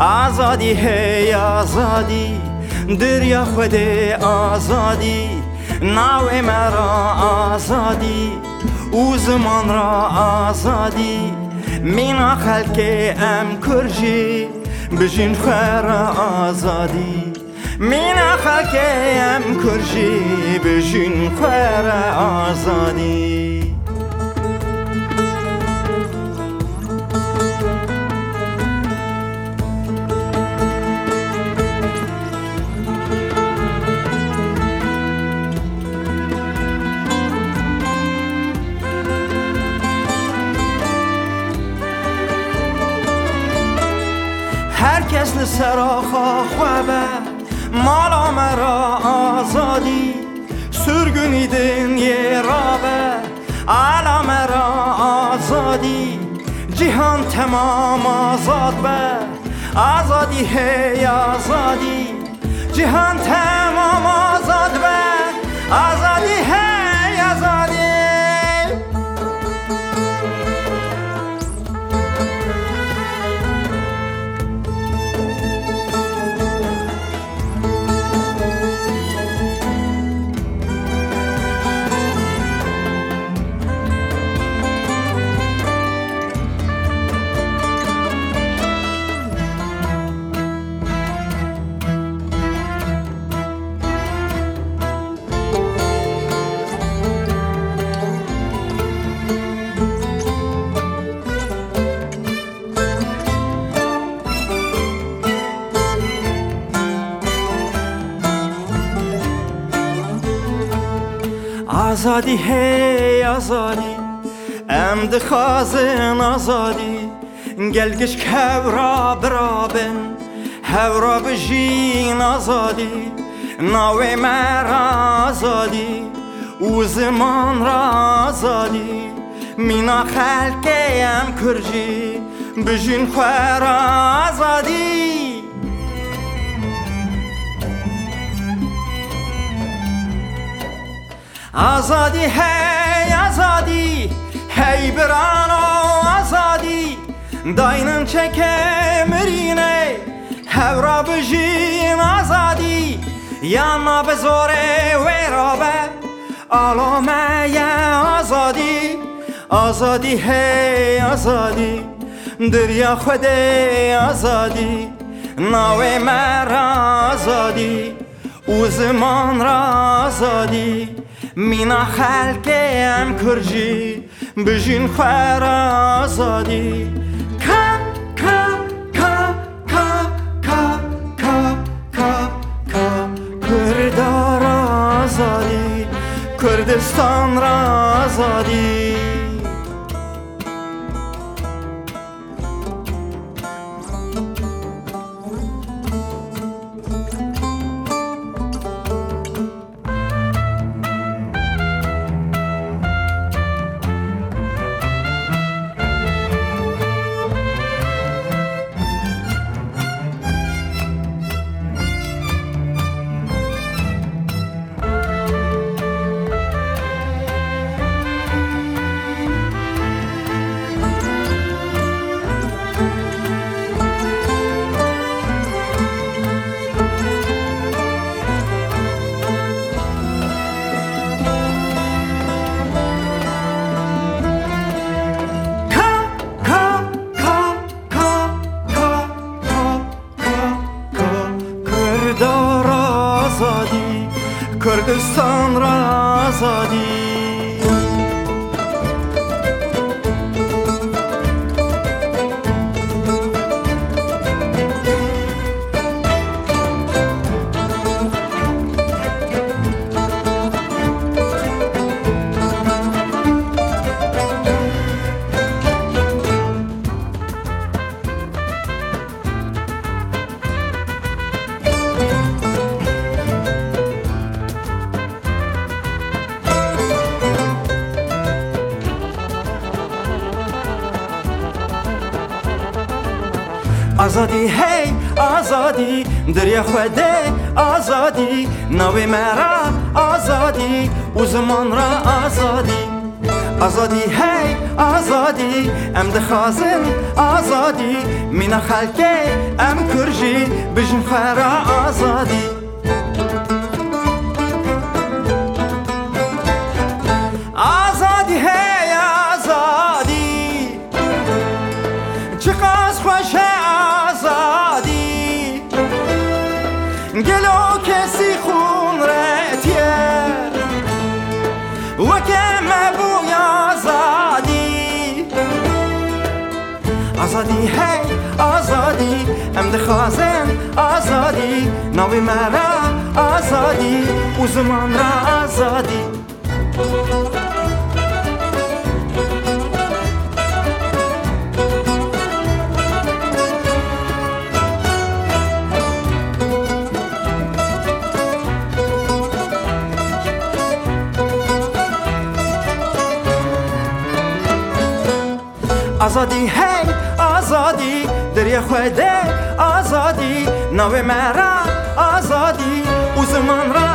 آزادی هی آزادی دریا خود آزادی. ناو مرا آزادی او زمان را آزادی. مینا خلق ام کرجی بجین خیر آزادی. مینا خلق ام کرجی بجین خیر آزادی. سرا خواه و بر مالا مرا آزادی. سرگونی یه را بر علا مرا آزادی. جهان تمام آزاد بر آزادی هی آزادی. جهان تمام آزاد بر آزادی آزادی هی آزادی. ام دخوازن آزادی. گلگش کبرا برابن هورا بجین آزادی. ناوی مرا آزادی. او زمان را آزادی. مینا خلقیم کرجی. بجین خوار آزادی. آزادی هی آزادی هی برانو آزادی. داینم چکه مرینه هورا بجین آزادی. یا ما به زوره ویرابه یا آزادی. آزادی هی آزادی دریا خود آزادی. ناوی مرا آزادی او زمان را آزادی. مینا خلقم کرجی بجین خور آزادی کا کا کا کا کا کا کا کا کردار آزادی کردستان را آزادی razı değil آزادی هی آزادی دریا خوده آزادی ناوی مرا آزادی او زمان را آزادی. آزادی هی آزادی ام دخوازن آزادی مینا خلکه ام کرجی بجن خرا آزادی. وکم بوی آزادی. آزادی هی آزادی. ام دخوازن آزادی. ناوی مرا آزادی. و زمان را آزادی. آزادی هی آزادی دری خوده آزادی ناو مرا آزادی او زمان را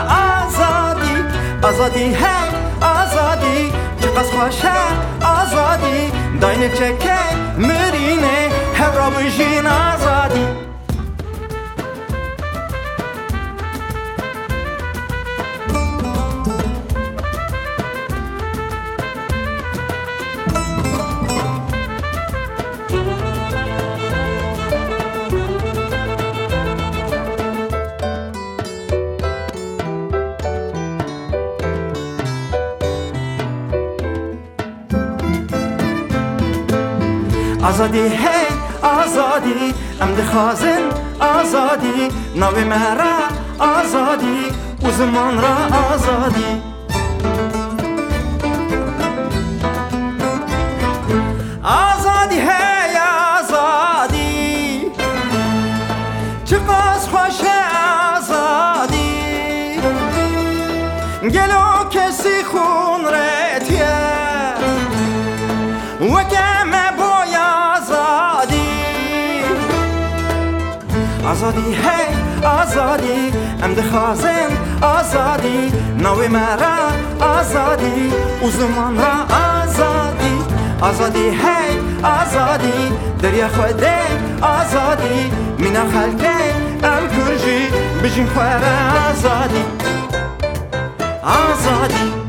آزادی آزادی هی آزادی چقدر خوشه آزادی داین چکه مرینه هر را بجین آزادی آزادی هی آزادی ام دخوازن آزادی ناوی مرا آزادی و زمان را آزادی. آزادی هی آزادی. چقدر خوش آزادی. گلو کسی خون رتیه وکم آزادی هی آزادی ام دخوازن آزادی ناوی مرا آزادی و زمان را آزادی. آزادی هی آزادی دریا خوده آزادی مینا خلکه ام کرجی بجین خواه آزادی. آزادی.